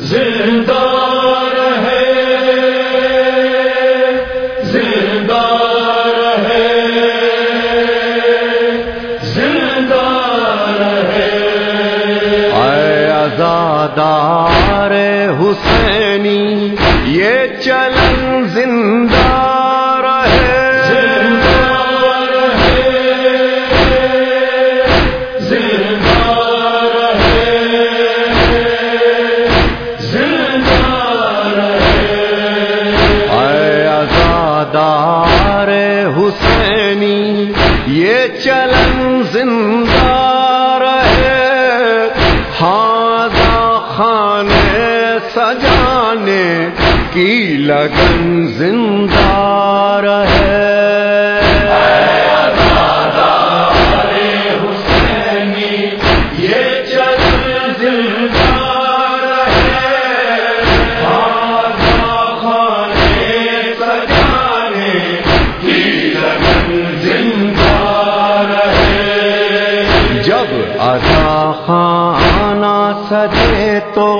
زندہ رہے زندہ رہے زندہ رہے۔ اے ازادار حسینی یہ چلن زندہ ازادار حسینی یہ چلن زندہ رہے۔ ہاضا خانے سجانے کی لگن زندہ سجے تو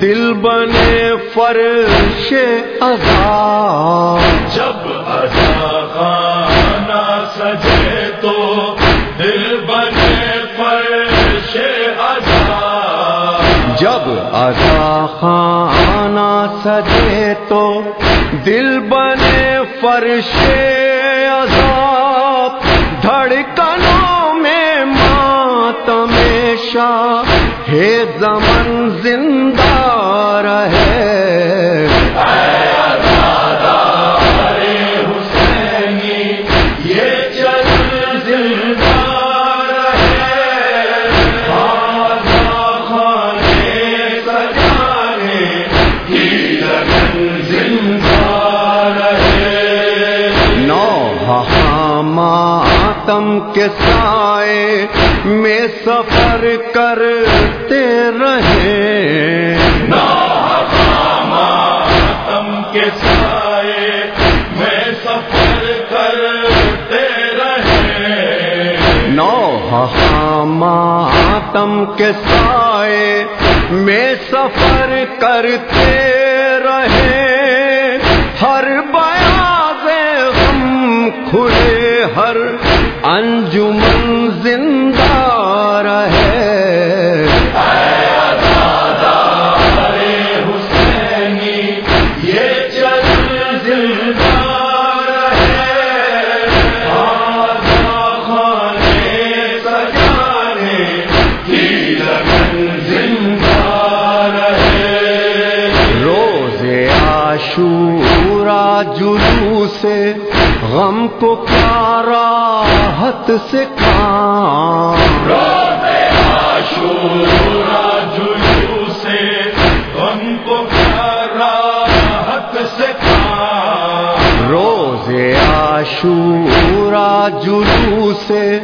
دل بنے فرش ازا جب ادا خانہ سجے تو دل بنے فرش ادا جب ادا خانہ سجے تو دل بنے فرش عذاب۔ دھڑکنوں میں ماتم ہے زمن زندہ رہے۔ کے سائے میں سفر کرتے رہے۔ کے سائے میں سفر کرتے رہے۔ نو ماتم کے سائے میں سفر کرتے رہے۔ ہر بیاض غم کھلے ہر انجمن زندہ رہے۔ حسینی عاشورا جلو سے غم کو کیا راحت سے کام۔ عاشورا جلو سے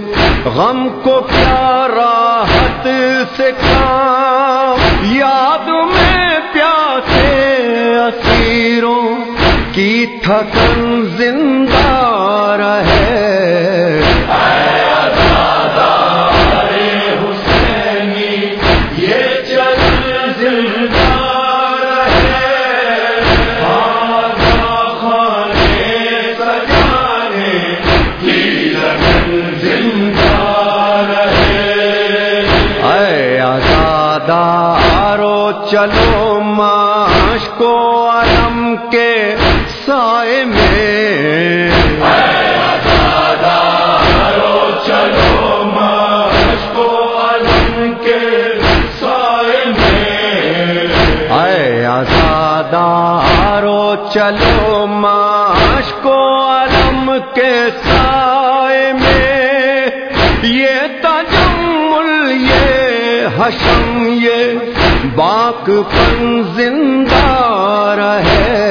غم کو راحت سے کام۔ رہے۔ اے آزادارو چلو ماش کو سائے میں۔ چلو چلو کے سائے میں اے آزادارو، چلو ماش کو علم کے سائے میں۔ یہ تجمل، یہ حشم، یہ باک پن زندہ رہے۔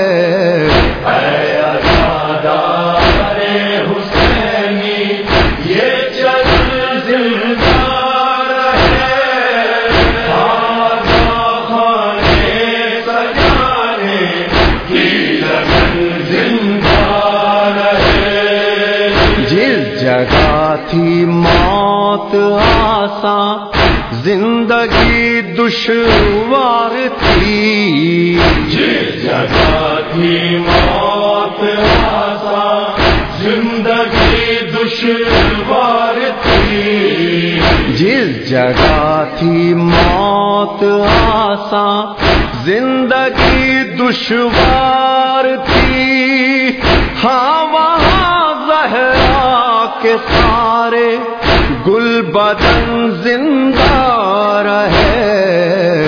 زندگی دشوار تھی۔ جس جگہ تھی موت آسان زندگی دشوار تھی۔ جس جگہ تھی موت آسان زندگی دشوار تھی۔ ہاں وہاں زہرا کے سارے گل بدن زندہ رہے۔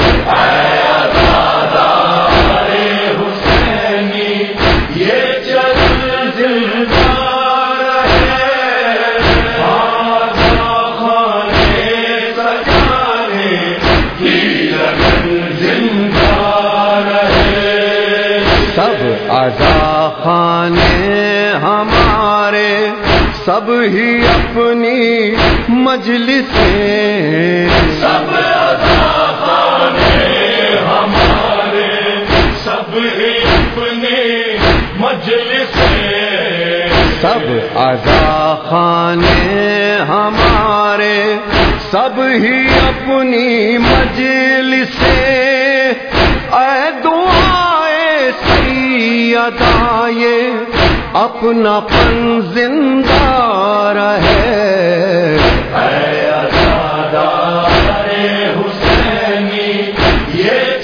یہ ہے سب ازا خانے ہمارے سب ہی اپنی مجلسیں سب ہمارے۔ سب اپنے مجلس سب ازا خانے ہمارے۔ سب ہی اپنی مجلسیں اے دعائے سیدا یہ اپنا پن زندہ رہے۔ ارے یہ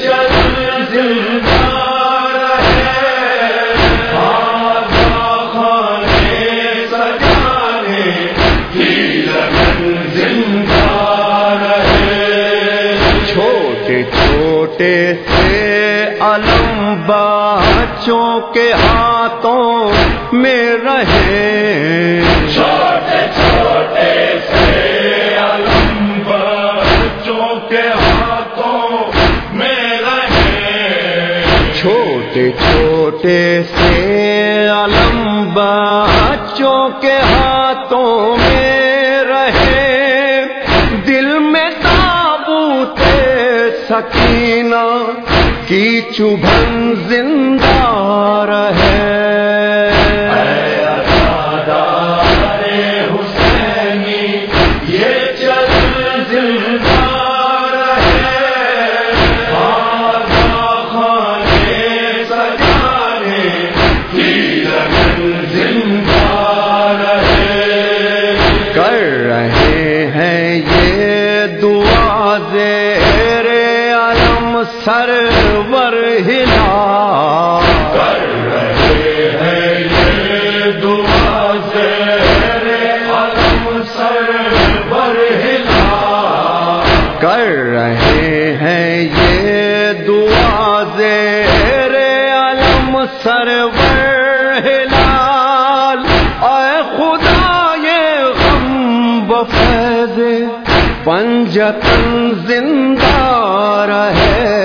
چھوٹے چھوٹے سے علم بچوں کے ہاتھوں میں رہے۔ چھوٹے چھوٹے سے بچوں کے ہاتھوں میں رہے۔ چھوٹے چھوٹے سے علم بچوں کے ہاتھوں میں رہے۔ دل میں تابوت سکینہ کی چبھن زندہ رہے۔ سرور ہلا۔ کر رہے ہیں یہ دعا زیر علم سرور ہلا کر رہے ہیں یہ دعا زیر علم سرور ہلال۔ اے خدا یہ غم بفیض، پنجتن زندہ رہے۔